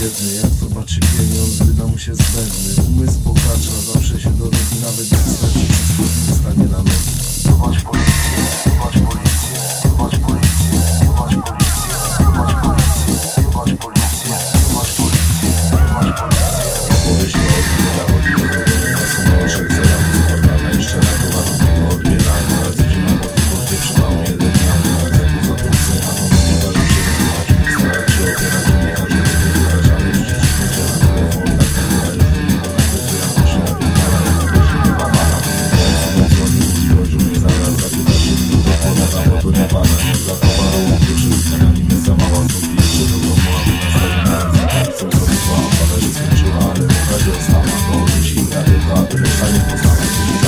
biedny Jak zobaczy pieniądz, wyda mu się zbędny. Umysł bogacza, zawsze się dorobi Nawet jak straci. Wszystko, stanie na nogi. Zobacz policję, zobacz policję Zobacz policję, zobacz policję Zobacz policję. Olympic